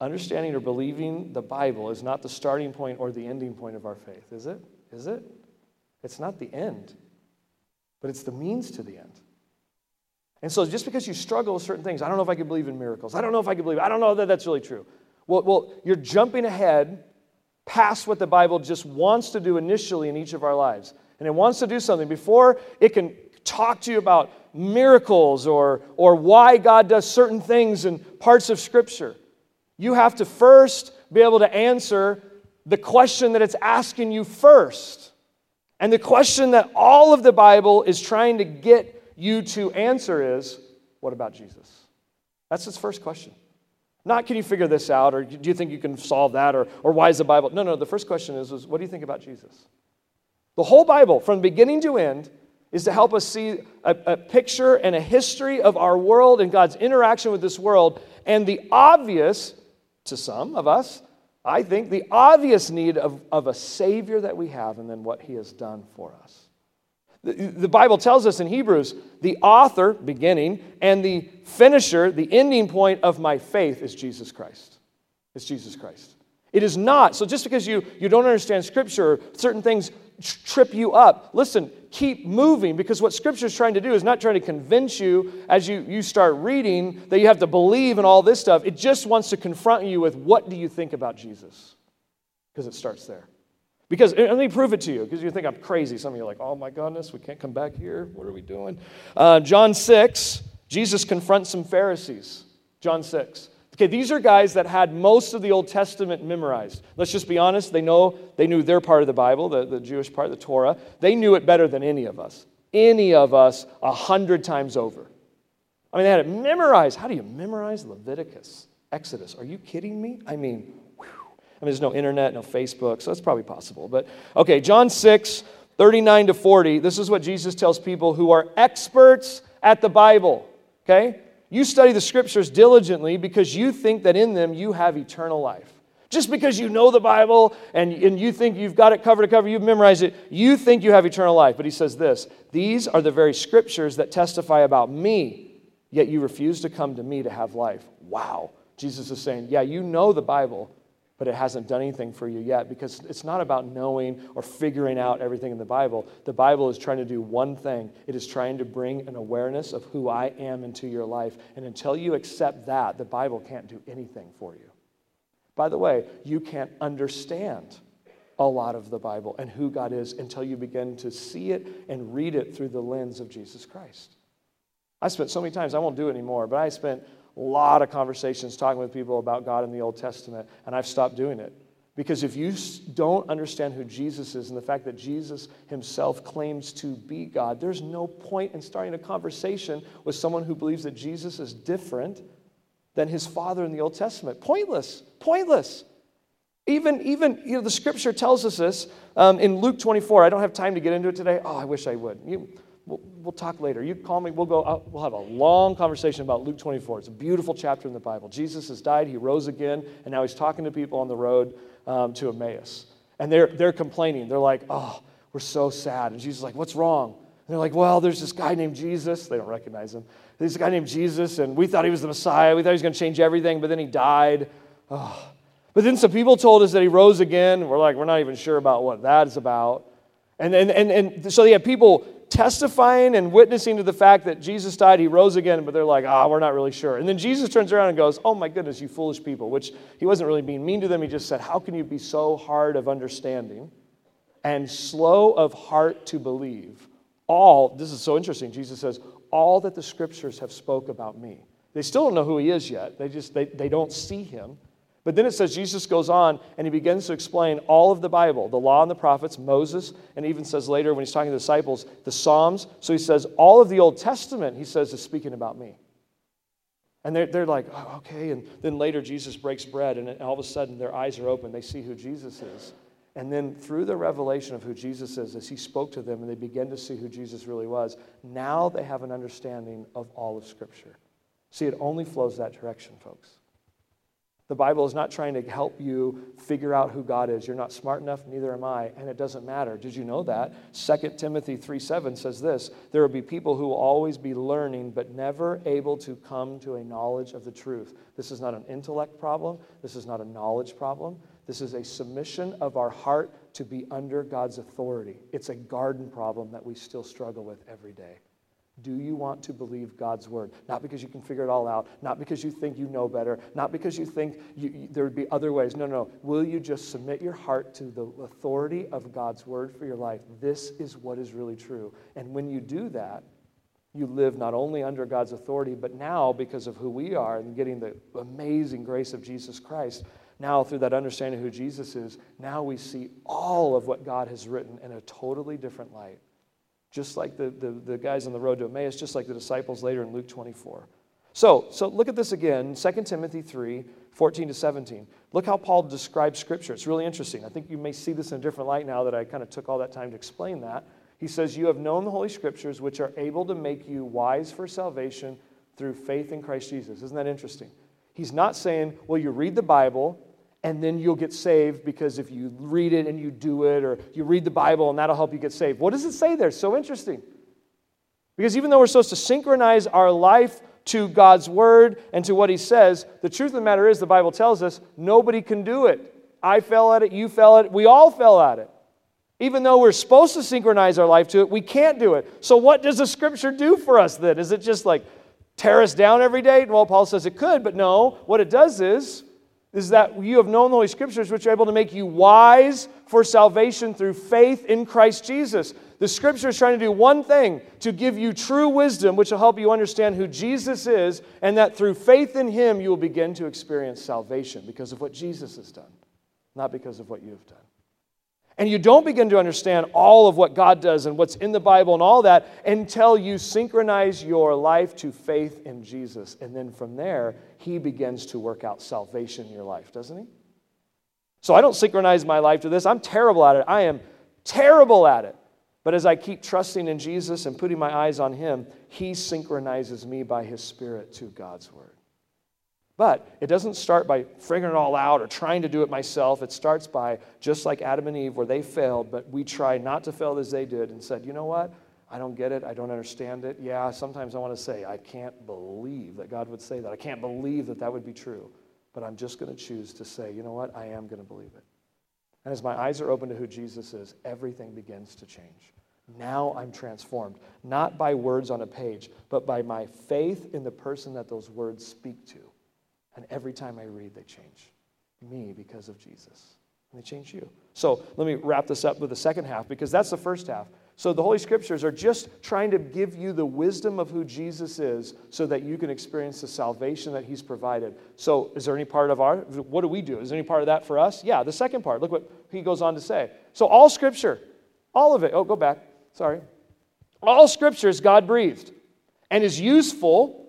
Understanding or believing the Bible is not the starting point or the ending point of our faith, is it? Is it? It's not the end, but it's the means to the end. And so just because you struggle with certain things, I don't know if I can believe in miracles. I don't know if I can believe, I don't know that that's really true. Well, well you're jumping ahead past what the Bible just wants to do initially in each of our lives. And it wants to do something before it can talk to you about miracles or, or why God does certain things in parts of Scripture. You have to first be able to answer the question that it's asking you first. And the question that all of the Bible is trying to get you to answer is what about Jesus? That's its first question. Not can you figure this out, or do you think you can solve that, or, or why is the Bible? No, no, the first question is, is what do you think about Jesus? The whole Bible, from beginning to end, is to help us see a, a, picture and a history of our world and God's interaction with this world. And the obvious, to some of us, I think, the obvious need of, of a Savior that we have and then what He has done for us. The Bible tells us in Hebrews the author, beginning, and the finisher, the ending point of my faith is Jesus Christ. It's Jesus Christ. It is not. So just because you, you don't understand Scripture, certain things trip you up. Listen, keep moving because what Scripture is trying to do is not trying to convince you as you, you start reading that you have to believe in all this stuff. It just wants to confront you with what do you think about Jesus? Because it starts there. Because let me prove it to you, because you think I'm crazy. Some of you are like, oh my goodness, we can't come back here. What are we doing? Uh, John 6, Jesus confronts some Pharisees. John 6. Okay, these are guys that had most of the Old Testament memorized. Let's just be honest, they know they knew their part of the Bible, the, the Jewish part, the Torah. They knew it better than any of us. Any of us a hundred times over. I mean, they had it memorized. How do you memorize Leviticus, Exodus? Are you kidding me? I mean, I mean, there's no internet, no Facebook, so that's probably possible. But okay, John 6, 39 to 40, this is what Jesus tells people who are experts at the Bible. Okay? You study the scriptures diligently because you think that in them you have eternal life. Just because you know the Bible and, and you think you've got it cover to cover, you've memorized it, you think you have eternal life. But he says this These are the very scriptures that testify about me, yet you refuse to come to me to have life. Wow. Jesus is saying, Yeah, you know the Bible, but it hasn't done anything for you yet because it's not about knowing or figuring out everything in the Bible. The Bible is trying to do one thing it is trying to bring an awareness of who I am into your life. And until you accept that, the Bible can't do anything for you. By the way, you can't understand a lot of the Bible and who God is until you begin to see it and read it through the lens of Jesus Christ. I spent so many times, I won't do it anymore, but I spent a lot of conversations talking with people about God in the Old Testament, and I've stopped doing it. Because if you don't understand who Jesus is and the fact that Jesus himself claims to be God, there's no point in starting a conversation with someone who believes that Jesus is different than his father in the Old Testament. Pointless, pointless. Even, even you know, the scripture tells us this um, in Luke 24. I don't have time to get into it today. Oh, I wish I would. You, we'll, we'll talk later. You call me, we'll go, uh, we'll have a long conversation about Luke 24. It's a beautiful chapter in the Bible. Jesus has died, he rose again, and now he's talking to people on the road um, to Emmaus. And they're, they're complaining. They're like, oh, we're so sad. And Jesus is like, what's wrong? And they're like, well, there's this guy named Jesus. They don't recognize him. There's a guy named Jesus, and we thought he was the Messiah. We thought he was going to change everything, but then he died. Oh, but then some people told us that he rose again. We're like, we're not even sure about what that is about. And, and, and, and so they have people testifying and witnessing to the fact that Jesus died, he rose again, but they're like, ah, oh, we're not really sure. And then Jesus turns around and goes, oh my goodness, you foolish people, which he wasn't really being mean to them. He just said, how can you be so hard of understanding and slow of heart to believe? All, this is so interesting. Jesus says, all that the scriptures have spoke about me. They still don't know who he is yet. They just, they, they don't see him. But then it says Jesus goes on and he begins to explain all of the Bible, the law and the prophets, Moses, and even says later when he's talking to the disciples, the Psalms. So he says all of the Old Testament, he says, is speaking about me. And they're, they're like, oh, okay. And then later Jesus breaks bread and all of a sudden their eyes are open. They see who Jesus is. And then through the revelation of who Jesus is, as he spoke to them and they begin to see who Jesus really was, now they have an understanding of all of Scripture. See, it only flows that direction, folks. The Bible is not trying to help you figure out who God is. You're not smart enough, neither am I, and it doesn't matter. Did you know that? 2 Timothy 3 7 says this There will be people who will always be learning, but never able to come to a knowledge of the truth. This is not an intellect problem, this is not a knowledge problem. This is a submission of our heart to be under God's authority. It's a garden problem that we still struggle with every day. Do you want to believe God's word? Not because you can figure it all out, not because you think you know better, not because you think you, you, there would be other ways. No, no. Will you just submit your heart to the authority of God's word for your life? This is what is really true. And when you do that, you live not only under God's authority, but now, because of who we are and getting the amazing grace of Jesus Christ, now through that understanding who Jesus is, now we see all of what God has written in a totally different light just like the, the, the, guys on the road to Emmaus, just like the disciples later in Luke 24. So, so look at this again, 2 Timothy 3, 14 to 17. Look how Paul describes Scripture. It's really interesting. I think you may see this in a different light now that I kind of took all that time to explain that. He says, You have known the Holy Scriptures, which are able to make you wise for salvation through faith in Christ Jesus. Isn't that interesting? He's not saying, Well, you read the Bible and then you'll get saved because if you read it and you do it, or you read the Bible and that'll help you get saved. What does it say there? So interesting. Because even though we're supposed to synchronize our life to God's word and to what He says, the truth of the matter is, the Bible tells us nobody can do it. I fell at it, you fell at it, we all fell at it. Even though we're supposed to synchronize our life to it, we can't do it. So, what does the scripture do for us then? Is it just like tear us down every day? Well, Paul says it could, but no. What it does is is that you have known the Holy Scriptures, which are able to make you wise for salvation through faith in Christ Jesus. The Scripture is trying to do one thing to give you true wisdom, which will help you understand who Jesus is, and that through faith in Him, you will begin to experience salvation because of what Jesus has done, not because of what you have done. And you don't begin to understand all of what God does and what's in the Bible and all that until you synchronize your life to faith in Jesus. And then from there, He begins to work out salvation in your life, doesn't He? So I don't synchronize my life to this. I'm terrible at it. I am terrible at it. But as I keep trusting in Jesus and putting my eyes on Him, He synchronizes me by His Spirit to God's Word. But it doesn't start by figuring it all out or trying to do it myself. It starts by just like Adam and Eve, where they failed, but we tried not to fail as they did and said, you know what? I don't get it. I don't understand it. Yeah, sometimes I want to say, I can't believe that God would say that. I can't believe that that would be true. But I'm just going to choose to say, you know what? I am going to believe it. And as my eyes are open to who Jesus is, everything begins to change. Now I'm transformed, not by words on a page, but by my faith in the person that those words speak to. And every time I read, they change. Me because of Jesus. and they change you. So let me wrap this up with the second half because that's the first half. So the Holy Scriptures are just trying to give you the wisdom of who Jesus is so that you can experience the salvation that He's provided. So, is there any part of our, what do we do? Is there any part of that for us? Yeah, the second part. Look what he goes on to say. So, all Scripture, all of it, oh, go back, sorry. All Scripture is God breathed and is useful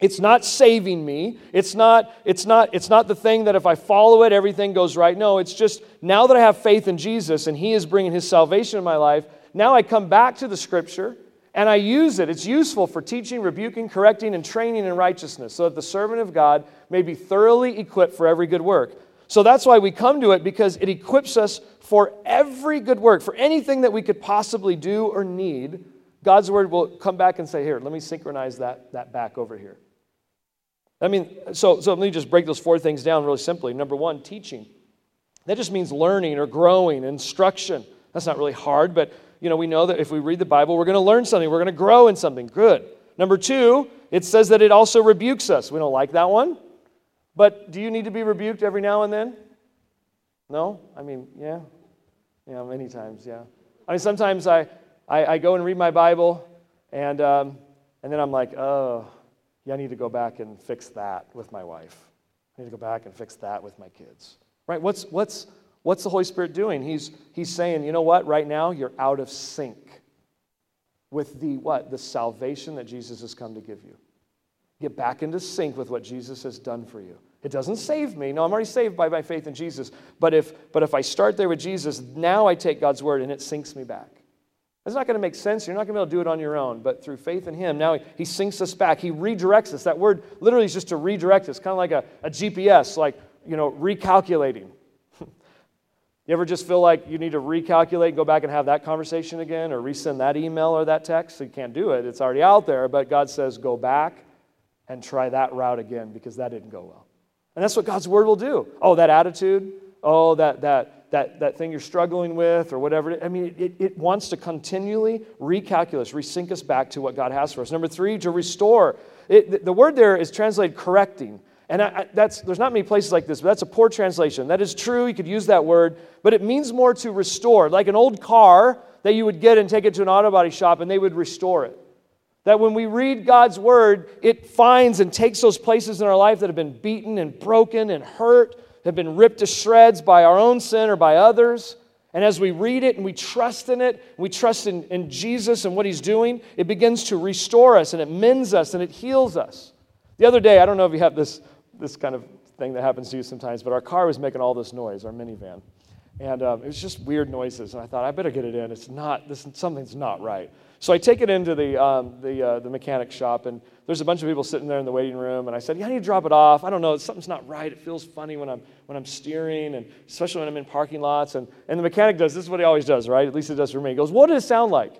it's not saving me. It's not, it's, not, it's not the thing that if I follow it, everything goes right. No, it's just now that I have faith in Jesus and He is bringing His salvation in my life, now I come back to the Scripture and I use it. It's useful for teaching, rebuking, correcting, and training in righteousness so that the servant of God may be thoroughly equipped for every good work. So that's why we come to it because it equips us for every good work, for anything that we could possibly do or need. God's word will come back and say, Here, let me synchronize that, that back over here. I mean, so, so let me just break those four things down really simply. Number one, teaching. That just means learning or growing, instruction. That's not really hard, but you know, we know that if we read the Bible, we're going to learn something, we're going to grow in something. Good. Number two, it says that it also rebukes us. We don't like that one. But do you need to be rebuked every now and then? No? I mean, yeah. Yeah, many times, yeah. I mean, sometimes I, I, I go and read my Bible, and, um, and then I'm like, oh, yeah, I need to go back and fix that with my wife. I need to go back and fix that with my kids. Right? What's, what's, what's the Holy Spirit doing? He's, he's saying, you know what? Right now, you're out of sync with the what? The salvation that Jesus has come to give you. Get back into sync with what Jesus has done for you. It doesn't save me. No, I'm already saved by my faith in Jesus. But if, but if I start there with Jesus, now I take God's word and it syncs me back. It's not going to make sense. You're not going to be able to do it on your own. But through faith in Him, now He syncs us back. He redirects us. That word literally is just to redirect us, kind of like a, a GPS, like, you know, recalculating. you ever just feel like you need to recalculate, and go back and have that conversation again, or resend that email or that text? You can't do it. It's already out there. But God says, go back and try that route again because that didn't go well. And that's what God's word will do. Oh, that attitude. Oh, that, that, that, that thing you're struggling with or whatever. I mean, it, it wants to continually recalculate, resync us back to what God has for us. Number three, to restore. It, the word there is translated correcting. And I, I, that's, there's not many places like this, but that's a poor translation. That is true, you could use that word, but it means more to restore. Like an old car that you would get and take it to an auto body shop and they would restore it. That when we read God's word, it finds and takes those places in our life that have been beaten and broken and hurt have been ripped to shreds by our own sin or by others. And as we read it and we trust in it, we trust in, in Jesus and what He's doing, it begins to restore us and it mends us and it heals us. The other day, I don't know if you have this, this kind of thing that happens to you sometimes, but our car was making all this noise, our minivan. And um, it was just weird noises. And I thought, I better get it in. It's not, this, something's not right. So I take it into the, um, the, uh, the mechanic shop, and there's a bunch of people sitting there in the waiting room. And I said, Yeah, I need to drop it off. I don't know, something's not right. It feels funny when I'm, when I'm steering, and especially when I'm in parking lots. And, and the mechanic does this is what he always does, right? At least it does for me. He goes, What does it sound like?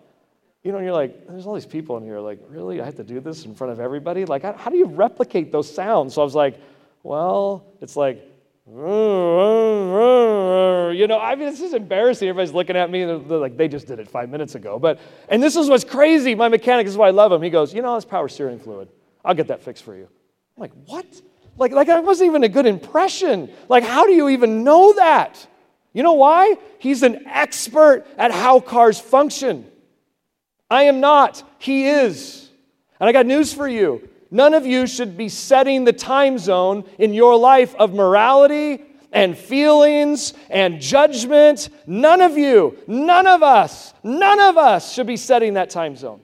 You know, and you're like, There's all these people in here. Like, really? I have to do this in front of everybody? Like, how, how do you replicate those sounds? So I was like, Well, it's like, you know, I mean, this is embarrassing. Everybody's looking at me. They're, they're like, they just did it five minutes ago. But, and this is what's crazy. My mechanic, this is why I love him. He goes, you know, it's power steering fluid. I'll get that fixed for you. I'm like, what? Like, like that wasn't even a good impression. Like, how do you even know that? You know why? He's an expert at how cars function. I am not. He is. And I got news for you. None of you should be setting the time zone in your life of morality and feelings and judgment. None of you, none of us, none of us should be setting that time zone.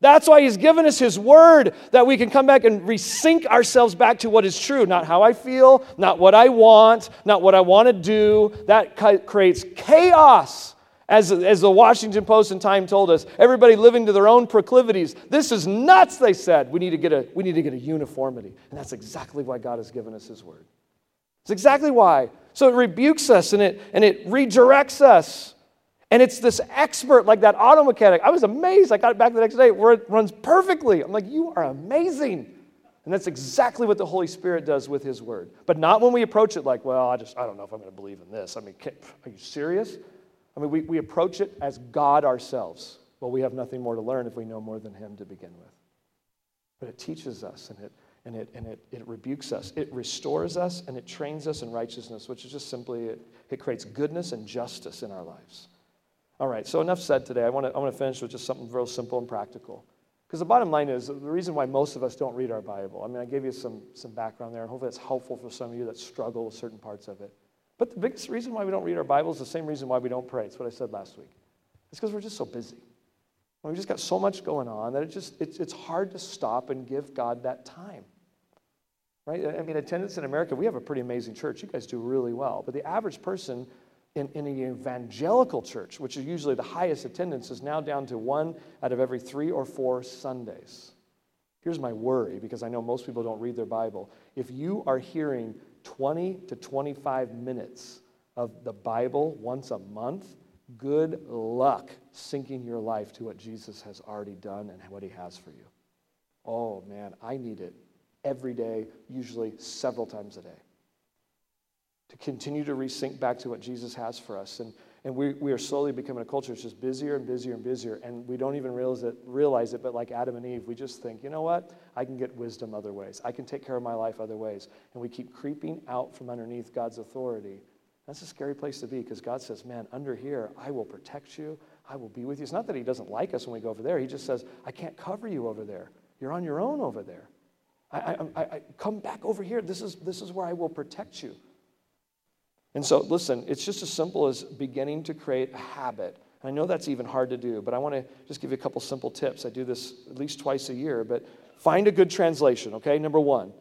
That's why he's given us his word that we can come back and resync ourselves back to what is true, not how I feel, not what I want, not what I want to do. That creates chaos as, as the Washington Post and Time told us, everybody living to their own proclivities. This is nuts, they said. We need to get a, we need to get a uniformity. And that's exactly why God has given us His Word. It's exactly why. So it rebukes us and it, and it redirects us. And it's this expert, like that auto mechanic. I was amazed. I got it back the next day where it runs perfectly. I'm like, you are amazing. And that's exactly what the Holy Spirit does with His Word. But not when we approach it like, well, I just, I don't know if I'm going to believe in this. I mean, are you serious? I mean, we, we approach it as God ourselves. Well, we have nothing more to learn if we know more than Him to begin with. But it teaches us and it, and it, and it, it rebukes us. It restores us and it trains us in righteousness, which is just simply, it, it creates goodness and justice in our lives. All right, so enough said today. I want to, I want to finish with just something real simple and practical. Because the bottom line is the reason why most of us don't read our Bible. I mean, I gave you some, some background there, and hopefully it's helpful for some of you that struggle with certain parts of it. But the biggest reason why we don't read our Bible is the same reason why we don't pray. It's what I said last week. It's because we're just so busy. We've just got so much going on that it just, it's, it's hard to stop and give God that time. Right? I mean, attendance in America, we have a pretty amazing church. You guys do really well. But the average person in, in an evangelical church, which is usually the highest attendance, is now down to one out of every three or four Sundays. Here's my worry because I know most people don't read their Bible. If you are hearing 20 to 25 minutes of the Bible once a month, good luck syncing your life to what Jesus has already done and what he has for you. Oh man, I need it every day, usually several times a day. To continue to resync back to what Jesus has for us. And, and we, we are slowly becoming a culture that's just busier and busier and busier. And we don't even realize it, realize it, but like Adam and Eve, we just think, you know what? I can get wisdom other ways. I can take care of my life other ways. And we keep creeping out from underneath God's authority that's a scary place to be because God says, Man, under here, I will protect you. I will be with you. It's not that He doesn't like us when we go over there. He just says, I can't cover you over there. You're on your own over there. I, I, I, I come back over here. This is, this is where I will protect you. And so, listen, it's just as simple as beginning to create a habit. I know that's even hard to do, but I want to just give you a couple simple tips. I do this at least twice a year, but find a good translation, okay? Number one,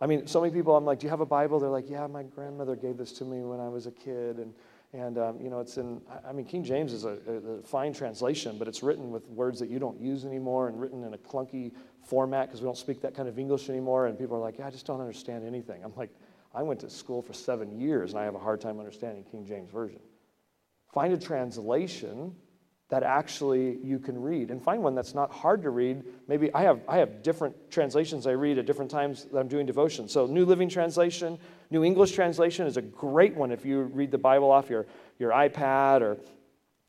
I mean, so many people, I'm like, do you have a Bible? They're like, yeah, my grandmother gave this to me when I was a kid. And, and um, you know, it's in, I mean, King James is a, a, fine translation, but it's written with words that you don't use anymore and written in a clunky format because we don't speak that kind of English anymore. And people are like, yeah, I just don't understand anything. I'm like, I went to school for seven years and I have a hard time understanding King James Version. Find a translation that actually you can read and find one that's not hard to read maybe i have i have different translations i read at different times that i'm doing devotion so new living translation new english translation is a great one if you read the bible off your, your ipad or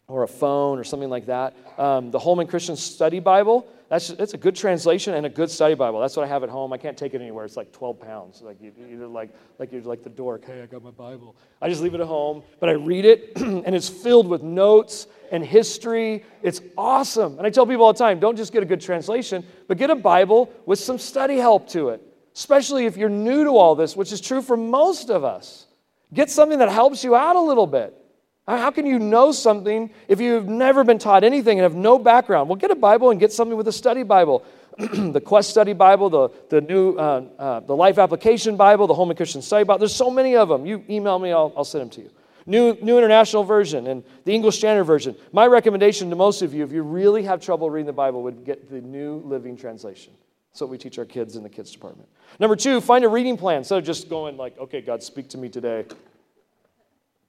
or a phone or something like that um, the holman christian study bible that's it's a good translation and a good study Bible. That's what I have at home. I can't take it anywhere. It's like 12 pounds. Like you, are like like you're like the dork. Hey, I got my Bible. I just leave it at home, but I read it, and it's filled with notes and history. It's awesome. And I tell people all the time, don't just get a good translation, but get a Bible with some study help to it. Especially if you're new to all this, which is true for most of us. Get something that helps you out a little bit. How can you know something if you've never been taught anything and have no background? Well, get a Bible and get something with a study Bible. the Quest Study Bible, the, the new uh, uh, the Life Application Bible, the Holman Christian Study Bible. There's so many of them. You email me, I'll, I'll send them to you. New, New International Version and the English Standard Version. My recommendation to most of you, if you really have trouble reading the Bible, would get the New Living Translation. That's what we teach our kids in the kids department. Number two, find a reading plan instead of just going like, okay, God, speak to me today.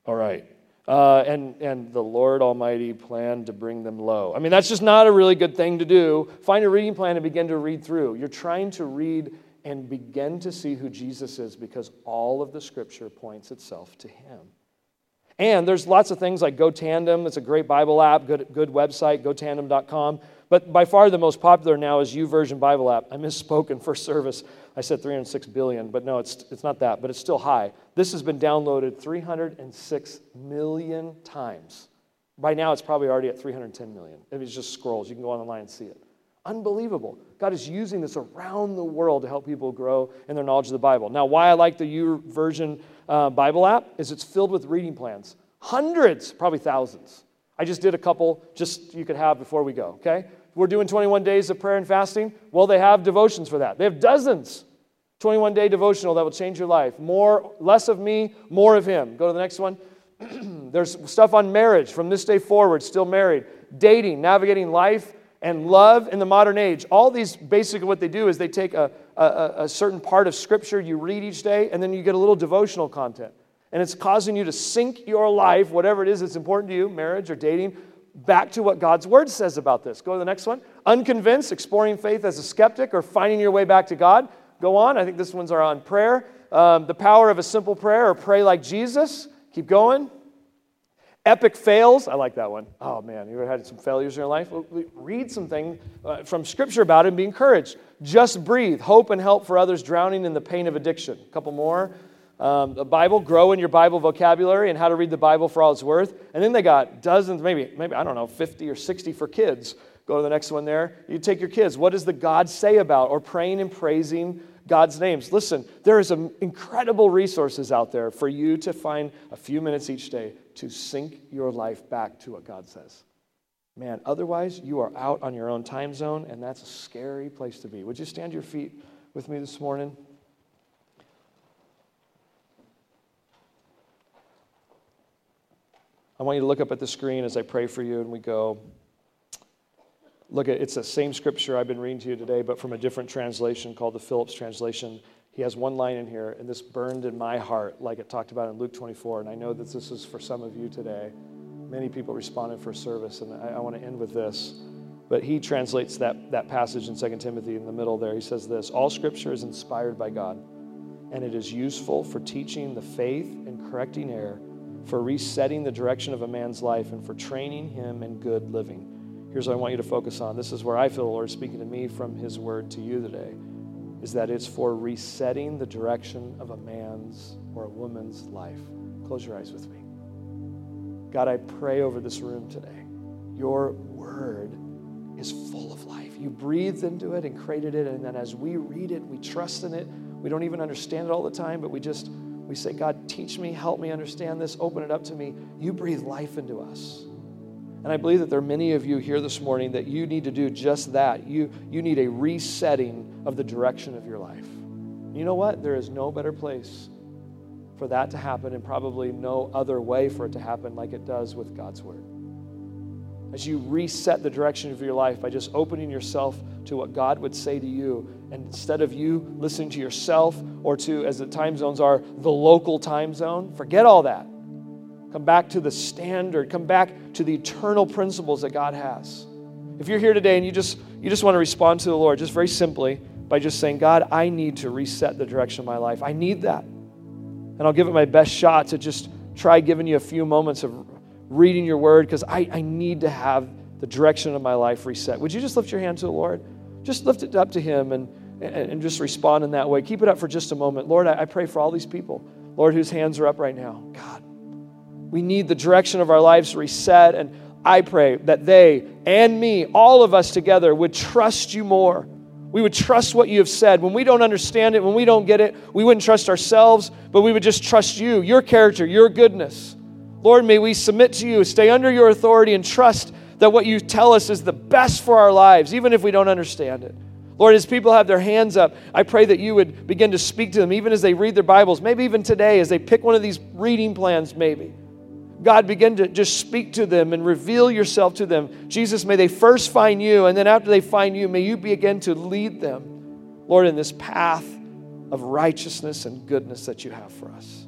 All right, uh, and, and the Lord Almighty planned to bring them low. I mean, that's just not a really good thing to do. Find a reading plan and begin to read through. You're trying to read and begin to see who Jesus is because all of the scripture points itself to him. And there's lots of things like GoTandem. It's a great Bible app, good, good website, gotandem.com. But by far the most popular now is YouVersion Bible app. I misspoke in first service. I said 306 billion, but no, it's, it's not that, but it's still high. This has been downloaded 306 million times. By now, it's probably already at 310 million. It's just scrolls, you can go online and see it. Unbelievable. God is using this around the world to help people grow in their knowledge of the Bible. Now, why I like the YouVersion uh, Bible app is it's filled with reading plans. Hundreds, probably thousands. I just did a couple, just you could have before we go, okay? We're doing 21 days of prayer and fasting. Well, they have devotions for that. They have dozens. 21 day devotional that will change your life. More, less of me, more of him. Go to the next one. There's stuff on marriage from this day forward, still married, dating, navigating life and love in the modern age. All these basically what they do is they take a, a, a certain part of scripture you read each day, and then you get a little devotional content. And it's causing you to sync your life, whatever it is that's important to you, marriage or dating, back to what God's word says about this. Go to the next one. Unconvinced, exploring faith as a skeptic or finding your way back to God. Go on. I think this ones are on prayer. Um, the power of a simple prayer or pray like Jesus. Keep going. Epic fails, I like that one. Oh man, you ever had some failures in your life? Read something uh, from Scripture about it and be encouraged. Just breathe, hope and help for others drowning in the pain of addiction. A couple more. Um, the Bible, grow in your Bible vocabulary and how to read the Bible for all it's worth. And then they got dozens, maybe, maybe I don't know, 50 or 60 for kids. Go to the next one there. You take your kids. What does the God say about? Or praying and praising God's names. Listen, there is incredible resources out there for you to find a few minutes each day to sync your life back to what God says. Man, otherwise, you are out on your own time zone, and that's a scary place to be. Would you stand your feet with me this morning? I want you to look up at the screen as I pray for you and we go. Look at it's the same scripture I've been reading to you today, but from a different translation called the Phillips translation. He has one line in here, and this burned in my heart, like it talked about in Luke 24. And I know that this is for some of you today. Many people responded for service, and I, I want to end with this. But he translates that, that passage in 2 Timothy in the middle there. He says this All scripture is inspired by God, and it is useful for teaching the faith and correcting error, for resetting the direction of a man's life, and for training him in good living Here's what I want you to focus on. This is where I feel the Lord speaking to me from His word to you today is that it's for resetting the direction of a man's or a woman's life. Close your eyes with me. God, I pray over this room today. Your word is full of life. You breathed into it and created it, and then as we read it, we trust in it. We don't even understand it all the time, but we just we say, God, teach me, help me understand this, open it up to me. You breathe life into us. And I believe that there are many of you here this morning that you need to do just that. You, you need a resetting of the direction of your life. You know what? There is no better place for that to happen, and probably no other way for it to happen like it does with God's Word. As you reset the direction of your life by just opening yourself to what God would say to you, and instead of you listening to yourself or to, as the time zones are, the local time zone, forget all that Come back to the standard. Come back to the eternal principles that God has. If you're here today and you just you just want to respond to the Lord, just very simply by just saying, God, I need to reset the direction of my life. I need that. And I'll give it my best shot to just try giving you a few moments of reading your word because I, I need to have the direction of my life reset. Would you just lift your hand to the Lord? Just lift it up to Him and, and, and just respond in that way. Keep it up for just a moment. Lord, I, I pray for all these people, Lord, whose hands are up right now. God, we need the direction of our lives reset. And I pray that they and me, all of us together, would trust you more. We would trust what you have said. When we don't understand it, when we don't get it, we wouldn't trust ourselves, but we would just trust you, your character, your goodness. Lord, may we submit to you, stay under your authority, and trust that what you tell us is the best for our lives, even if we don't understand it. Lord, as people have their hands up, I pray that you would begin to speak to them, even as they read their Bibles, maybe even today, as they pick one of these reading plans, maybe. God, begin to just speak to them and reveal yourself to them. Jesus, may they first find you, and then after they find you, may you begin to lead them, Lord, in this path of righteousness and goodness that you have for us.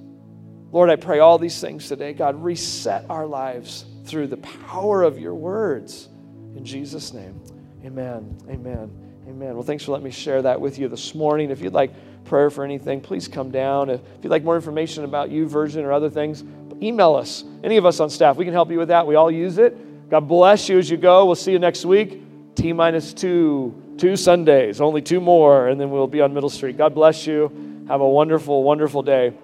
Lord, I pray all these things today. God, reset our lives through the power of your words. In Jesus' name, amen. Amen. Amen. Well, thanks for letting me share that with you this morning. If you'd like prayer for anything, please come down. If you'd like more information about YouVersion or other things, email us. Any of us on staff, we can help you with that. We all use it. God bless you as you go. We'll see you next week. T minus two, two Sundays, only two more, and then we'll be on Middle Street. God bless you. Have a wonderful, wonderful day.